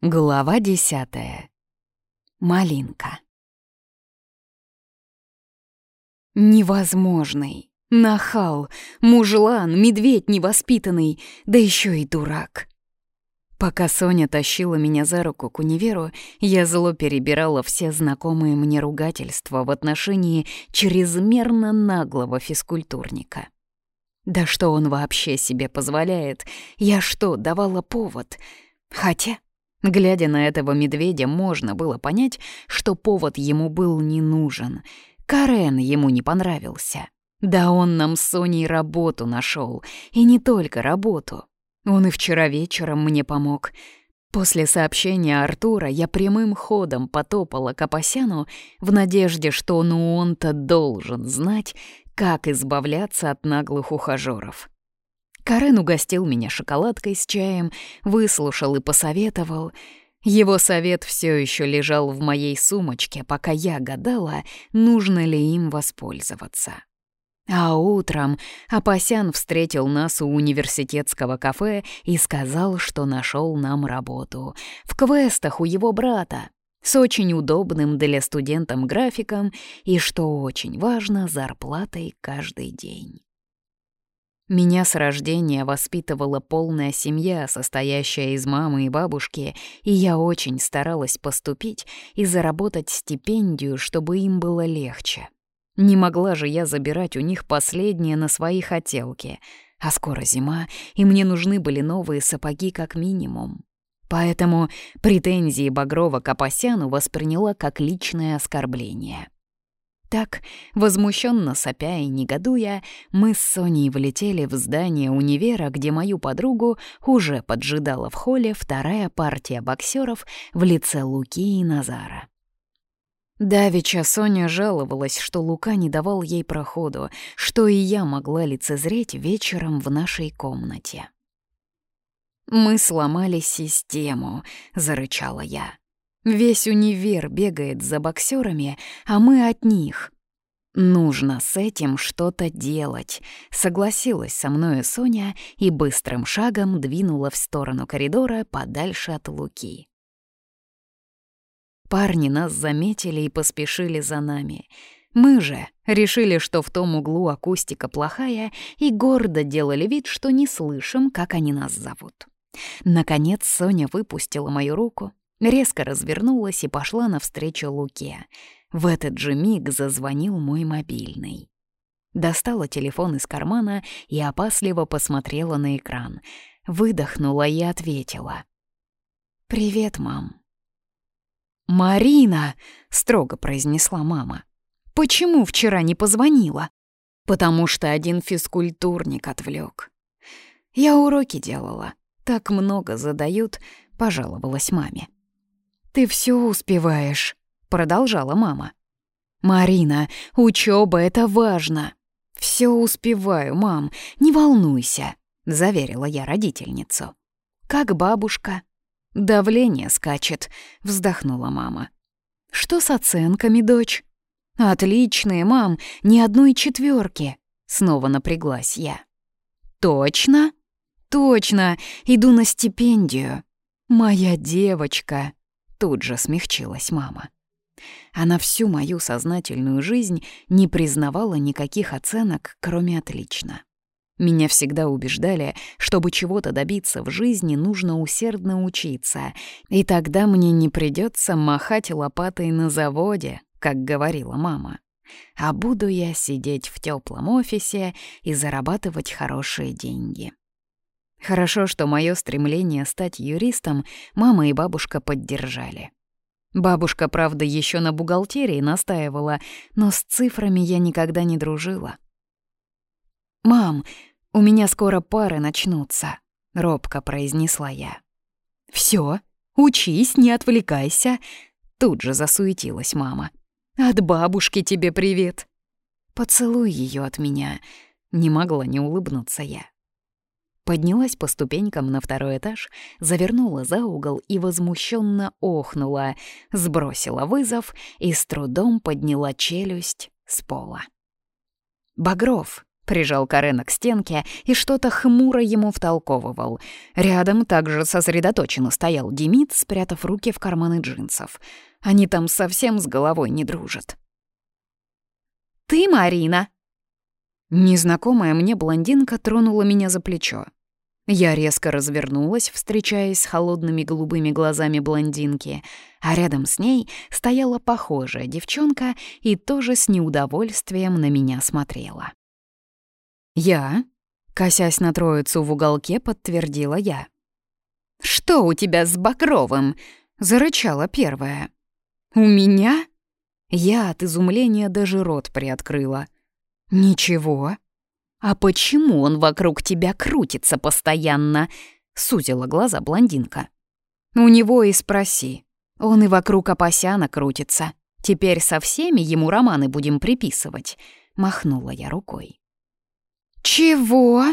Глава десятая. Малинка. Невозможный. Нахал, мужлан, медведь невоспитанный, да еще и дурак. Пока Соня тащила меня за руку к универу, я зло перебирала все знакомые мне ругательства в отношении чрезмерно наглого физкультурника. Да что он вообще себе позволяет? Я что, давала повод? Хотя... Глядя на этого медведя, можно было понять, что повод ему был не нужен. Карен ему не понравился. Да он нам с Соней работу нашел, и не только работу. Он и вчера вечером мне помог. После сообщения Артура я прямым ходом потопала к Апасяну в надежде, что ну он-то должен знать, как избавляться от наглых ухажёров. Карен угостил меня шоколадкой с чаем, выслушал и посоветовал. Его совет все еще лежал в моей сумочке, пока я гадала, нужно ли им воспользоваться. А утром Апасян встретил нас у университетского кафе и сказал, что нашел нам работу. В квестах у его брата. С очень удобным для студентам графиком и, что очень важно, зарплатой каждый день. Меня с рождения воспитывала полная семья, состоящая из мамы и бабушки, и я очень старалась поступить и заработать стипендию, чтобы им было легче. Не могла же я забирать у них последнее на свои хотелки. А скоро зима, и мне нужны были новые сапоги как минимум. Поэтому претензии Багрова к Апасяну восприняла как личное оскорбление. Так, возмущенно сопя и негодуя, мы с Соней влетели в здание универа, где мою подругу уже поджидала в холле вторая партия боксеров в лице Луки и Назара. Давича Соня жаловалась, что Лука не давал ей проходу, что и я могла лицезреть вечером в нашей комнате. «Мы сломали систему», — зарычала я. Весь универ бегает за боксерами, а мы от них. Нужно с этим что-то делать, согласилась со мной Соня и быстрым шагом двинула в сторону коридора подальше от Луки. Парни нас заметили и поспешили за нами. Мы же решили, что в том углу акустика плохая, и гордо делали вид, что не слышим, как они нас зовут. Наконец Соня выпустила мою руку, резко развернулась и пошла навстречу Луке. В этот же миг зазвонил мой мобильный. Достала телефон из кармана и опасливо посмотрела на экран. Выдохнула и ответила. «Привет, мам». «Марина!» — строго произнесла мама. «Почему вчера не позвонила?» «Потому что один физкультурник отвлек. Я уроки делала. Так много задают», — пожаловалась маме. «Ты все успеваешь», — продолжала мама. «Марина, учеба это важно». «Все успеваю, мам, не волнуйся», — заверила я родительницу. «Как бабушка?» «Давление скачет», — вздохнула мама. «Что с оценками, дочь?» «Отличные, мам, ни одной четверки. снова напряглась я. «Точно?» «Точно, иду на стипендию». «Моя девочка», Тут же смягчилась мама. Она всю мою сознательную жизнь не признавала никаких оценок, кроме «отлично». Меня всегда убеждали, чтобы чего-то добиться в жизни, нужно усердно учиться, и тогда мне не придется махать лопатой на заводе, как говорила мама. А буду я сидеть в теплом офисе и зарабатывать хорошие деньги. Хорошо, что мое стремление стать юристом мама и бабушка поддержали. Бабушка, правда, еще на бухгалтерии настаивала, но с цифрами я никогда не дружила. «Мам, у меня скоро пары начнутся», — робко произнесла я. «Всё, учись, не отвлекайся», — тут же засуетилась мама. «От бабушки тебе привет». «Поцелуй её от меня», — не могла не улыбнуться я. Поднялась по ступенькам на второй этаж, завернула за угол и возмущенно охнула, сбросила вызов и с трудом подняла челюсть с пола. «Багров, Прижал Карена к стенке и что-то хмуро ему втолковывал. Рядом также сосредоточенно стоял Демид, спрятав руки в карманы джинсов. Они там совсем с головой не дружат. «Ты Марина!» Незнакомая мне блондинка тронула меня за плечо. Я резко развернулась, встречаясь с холодными голубыми глазами блондинки, а рядом с ней стояла похожая девчонка и тоже с неудовольствием на меня смотрела. «Я?» — косясь на троицу в уголке, подтвердила я. «Что у тебя с Бакровым?» — зарычала первая. «У меня?» Я от изумления даже рот приоткрыла. «Ничего. А почему он вокруг тебя крутится постоянно?» — сузила глаза блондинка. «У него и спроси. Он и вокруг Апасяна крутится. Теперь со всеми ему романы будем приписывать», — махнула я рукой. «Чего?»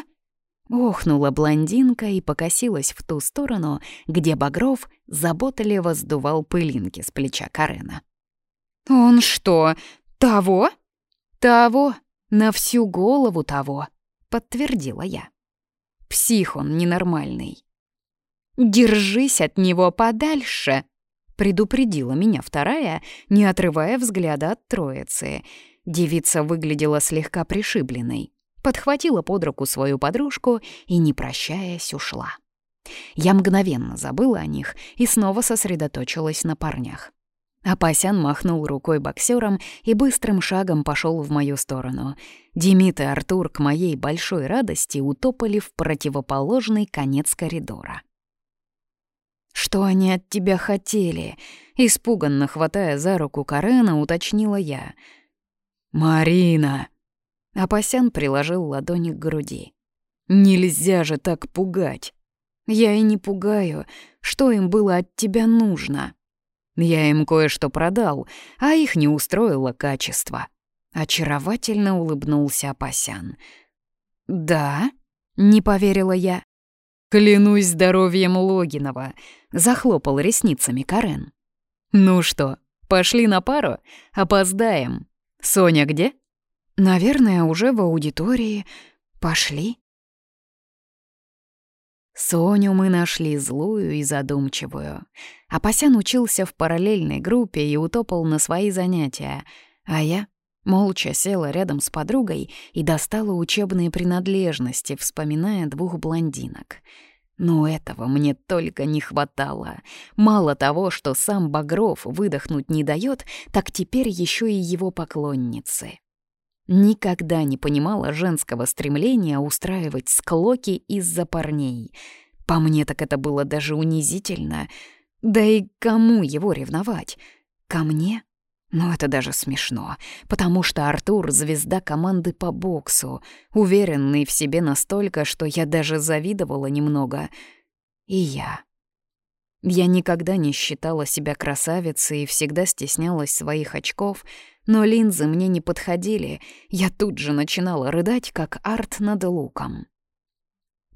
Охнула блондинка и покосилась в ту сторону, где Багров заботливо сдувал пылинки с плеча Карена. «Он что, того?» «Того, на всю голову того», — подтвердила я. «Псих он ненормальный». «Держись от него подальше», — предупредила меня вторая, не отрывая взгляда от троицы. Девица выглядела слегка пришибленной подхватила под руку свою подружку и, не прощаясь, ушла. Я мгновенно забыла о них и снова сосредоточилась на парнях. Апасян махнул рукой боксером и быстрым шагом пошел в мою сторону. Демид и Артур к моей большой радости утопали в противоположный конец коридора. «Что они от тебя хотели?» — испуганно хватая за руку Карена, уточнила я. «Марина!» Апасян приложил ладони к груди. «Нельзя же так пугать!» «Я и не пугаю. Что им было от тебя нужно?» «Я им кое-что продал, а их не устроило качество». Очаровательно улыбнулся Апасян. «Да?» — не поверила я. «Клянусь здоровьем Логинова», — захлопал ресницами Карен. «Ну что, пошли на пару? Опоздаем. Соня где?» Наверное, уже в аудитории. Пошли. Соню мы нашли злую и задумчивую. Апасян учился в параллельной группе и утопал на свои занятия, а я молча села рядом с подругой и достала учебные принадлежности, вспоминая двух блондинок. Но этого мне только не хватало. Мало того, что сам Багров выдохнуть не дает, так теперь еще и его поклонницы. Никогда не понимала женского стремления устраивать склоки из-за парней. По мне так это было даже унизительно. Да и кому его ревновать? Ко мне? Но это даже смешно, потому что Артур — звезда команды по боксу, уверенный в себе настолько, что я даже завидовала немного. И я. Я никогда не считала себя красавицей и всегда стеснялась своих очков — но линзы мне не подходили, я тут же начинала рыдать, как арт над луком.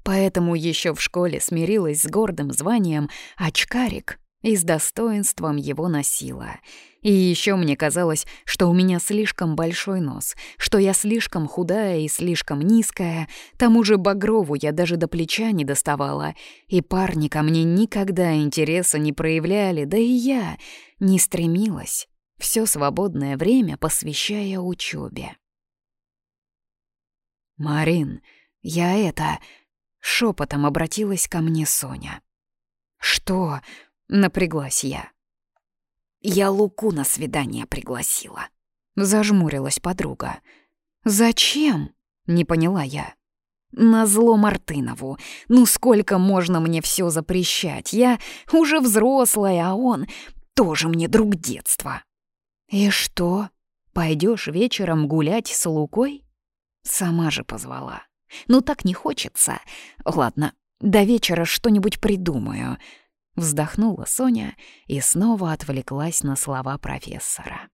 Поэтому еще в школе смирилась с гордым званием «очкарик» и с достоинством его носила. И еще мне казалось, что у меня слишком большой нос, что я слишком худая и слишком низкая, тому же Багрову я даже до плеча не доставала, и парни ко мне никогда интереса не проявляли, да и я не стремилась все свободное время посвящая учебе. «Марин, я это...» — шепотом обратилась ко мне Соня. «Что?» — напряглась я. «Я Луку на свидание пригласила», — зажмурилась подруга. «Зачем?» — не поняла я. Назло Мартынову. Ну сколько можно мне все запрещать? Я уже взрослая, а он тоже мне друг детства. «И что, пойдешь вечером гулять с Лукой?» Сама же позвала. «Ну так не хочется. Ладно, до вечера что-нибудь придумаю». Вздохнула Соня и снова отвлеклась на слова профессора.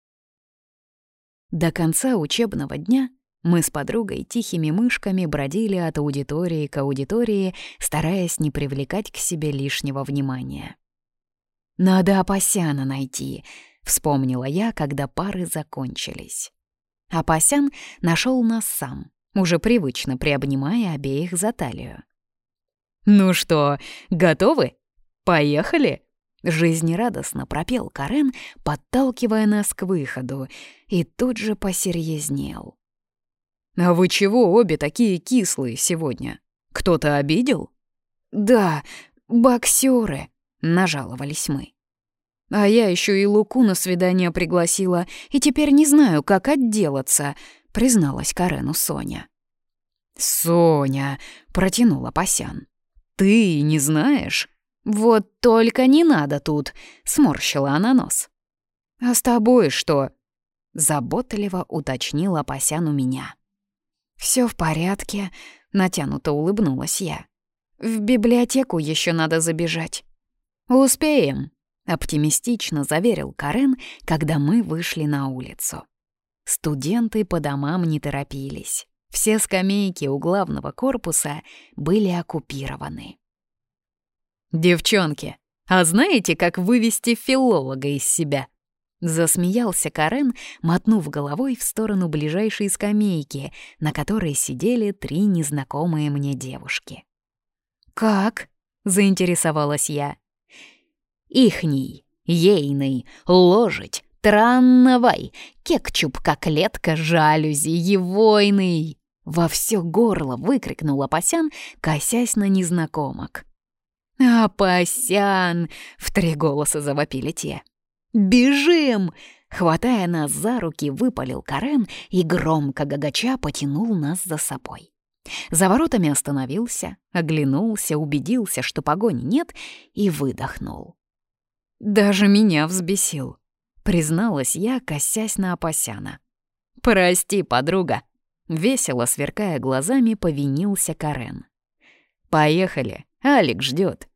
До конца учебного дня мы с подругой тихими мышками бродили от аудитории к аудитории, стараясь не привлекать к себе лишнего внимания. «Надо Апасяна найти», Вспомнила я, когда пары закончились. Апасян нашел нас сам. уже привычно приобнимая обеих за талию. «Ну что, готовы? Поехали!» Жизнерадостно пропел Карен, подталкивая нас к выходу, и тут же посерьезнел. «А вы чего обе такие кислые сегодня? Кто-то обидел?» «Да, боксеры», — нажаловались мы. «А я еще и Луку на свидание пригласила, и теперь не знаю, как отделаться», — призналась Карену Соня. «Соня», — протянула Пасян, — «ты не знаешь?» «Вот только не надо тут», — сморщила она нос. «А с тобой что?» — заботливо уточнила Пасян у меня. Все в порядке», — натянуто улыбнулась я. «В библиотеку еще надо забежать». «Успеем», — оптимистично заверил Карен, когда мы вышли на улицу. Студенты по домам не торопились. Все скамейки у главного корпуса были оккупированы. «Девчонки, а знаете, как вывести филолога из себя?» Засмеялся Карен, мотнув головой в сторону ближайшей скамейки, на которой сидели три незнакомые мне девушки. «Как?» — заинтересовалась я. «Ихний, ейный, ложить, транновай, кекчуп, коклетка, жалюзи, евойный!» Во все горло выкрикнул Апасян, косясь на незнакомок. «Апасян!» — в три голоса завопили те. «Бежим!» Хватая нас за руки, выпалил Карен и громко гагача потянул нас за собой. За воротами остановился, оглянулся, убедился, что погони нет, и выдохнул. «Даже меня взбесил», — призналась я, косясь на Апасяна. «Прости, подруга», — весело сверкая глазами, повинился Карен. «Поехали, Алик ждет.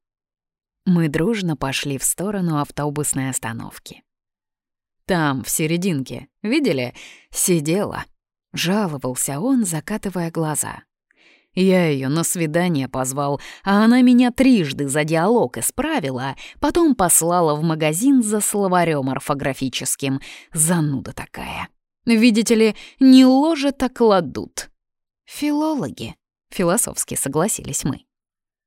Мы дружно пошли в сторону автобусной остановки. Там, в серединке, видели, сидела. Жаловался он, закатывая глаза. Я ее на свидание позвал, а она меня трижды за диалог исправила, потом послала в магазин за словарем орфографическим. Зануда такая. Видите ли, не ложат, а кладут. Филологи, философски согласились мы.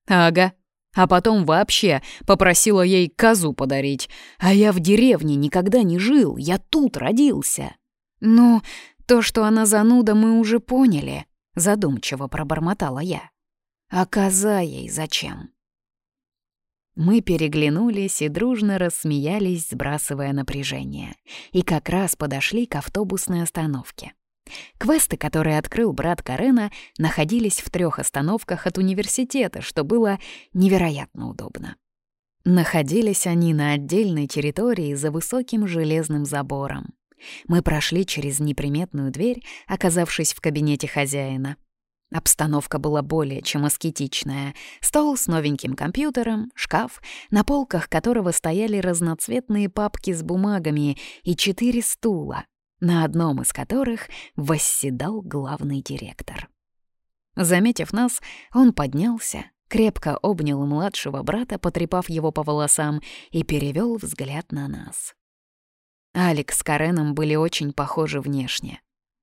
Ага. А потом вообще попросила ей козу подарить. А я в деревне никогда не жил, я тут родился. Ну, то, что она зануда, мы уже поняли, задумчиво пробормотала я. А коза ей зачем? Мы переглянулись и дружно рассмеялись, сбрасывая напряжение. И как раз подошли к автобусной остановке. Квесты, которые открыл брат Карена, находились в трех остановках от университета, что было невероятно удобно. Находились они на отдельной территории за высоким железным забором. Мы прошли через неприметную дверь, оказавшись в кабинете хозяина. Обстановка была более чем аскетичная. Стол с новеньким компьютером, шкаф, на полках которого стояли разноцветные папки с бумагами и четыре стула, на одном из которых восседал главный директор. Заметив нас, он поднялся, крепко обнял младшего брата, потрепав его по волосам, и перевел взгляд на нас. Алекс с Кареном были очень похожи внешне.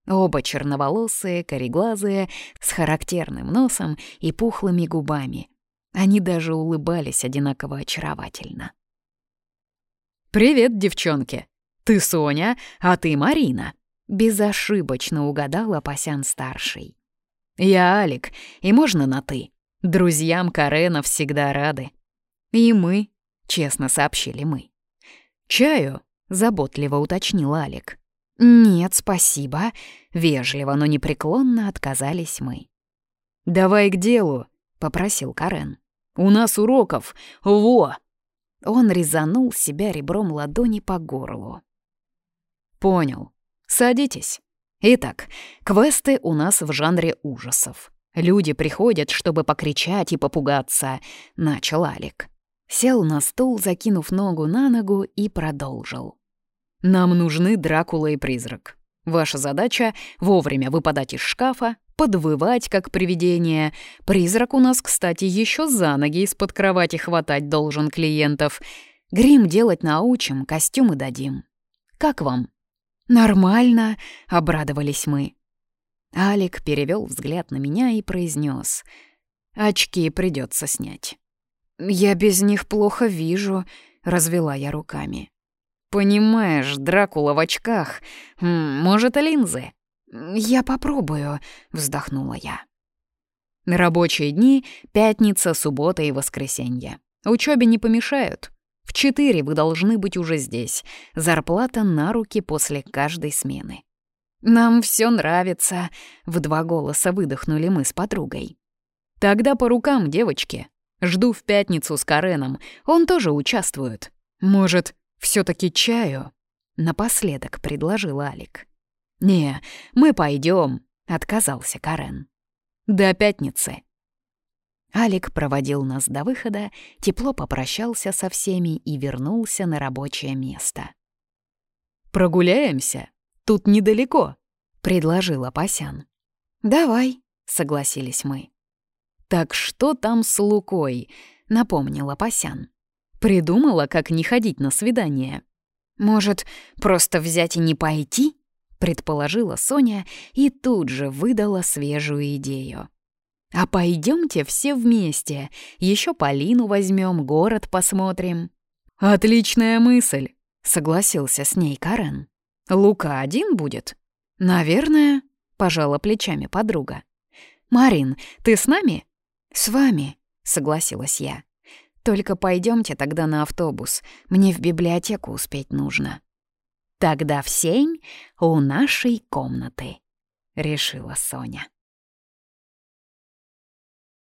Оба черноволосые, кореглазые, с характерным носом и пухлыми губами. Они даже улыбались одинаково очаровательно. «Привет, девчонки!» «Ты Соня, а ты Марина», — безошибочно угадал Апасян-старший. «Я Алик, и можно на «ты». Друзьям Карена всегда рады». «И мы», — честно сообщили мы. «Чаю?» — заботливо уточнил Алик. «Нет, спасибо», — вежливо, но непреклонно отказались мы. «Давай к делу», — попросил Карен. «У нас уроков, во!» Он резанул себя ребром ладони по горлу. «Понял. Садитесь. Итак, квесты у нас в жанре ужасов. Люди приходят, чтобы покричать и попугаться», — начал Алик. Сел на стул, закинув ногу на ногу, и продолжил. «Нам нужны Дракула и призрак. Ваша задача — вовремя выпадать из шкафа, подвывать, как привидение. Призрак у нас, кстати, еще за ноги из-под кровати хватать должен клиентов. Грим делать научим, костюмы дадим. Как вам?» «Нормально», — обрадовались мы. Алик перевел взгляд на меня и произнес: «Очки придется снять». «Я без них плохо вижу», — развела я руками. «Понимаешь, Дракула в очках. Может, линзы?» «Я попробую», — вздохнула я. Рабочие дни — пятница, суббота и воскресенье. Учебе не помешают. В четыре вы должны быть уже здесь. Зарплата на руки после каждой смены. «Нам все нравится», — в два голоса выдохнули мы с подругой. «Тогда по рукам, девочки. Жду в пятницу с Кареном. Он тоже участвует. Может, все таки чаю?» Напоследок предложил Алик. «Не, мы пойдем, отказался Карен. «До пятницы». Алик проводил нас до выхода, тепло попрощался со всеми и вернулся на рабочее место. «Прогуляемся? Тут недалеко», — предложил Апасян. «Давай», — согласились мы. «Так что там с Лукой?» — напомнил Апасян. «Придумала, как не ходить на свидание». «Может, просто взять и не пойти?» — предположила Соня и тут же выдала свежую идею. «А пойдемте все вместе, еще Полину возьмем, город посмотрим». «Отличная мысль», — согласился с ней Карен. «Лука один будет?» «Наверное», — пожала плечами подруга. «Марин, ты с нами?» «С вами», — согласилась я. «Только пойдемте тогда на автобус. Мне в библиотеку успеть нужно». «Тогда в семь у нашей комнаты», — решила Соня.